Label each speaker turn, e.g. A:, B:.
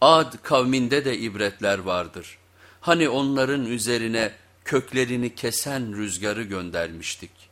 A: Ad kavminde de ibretler vardır. Hani onların üzerine köklerini kesen rüzgarı göndermiştik.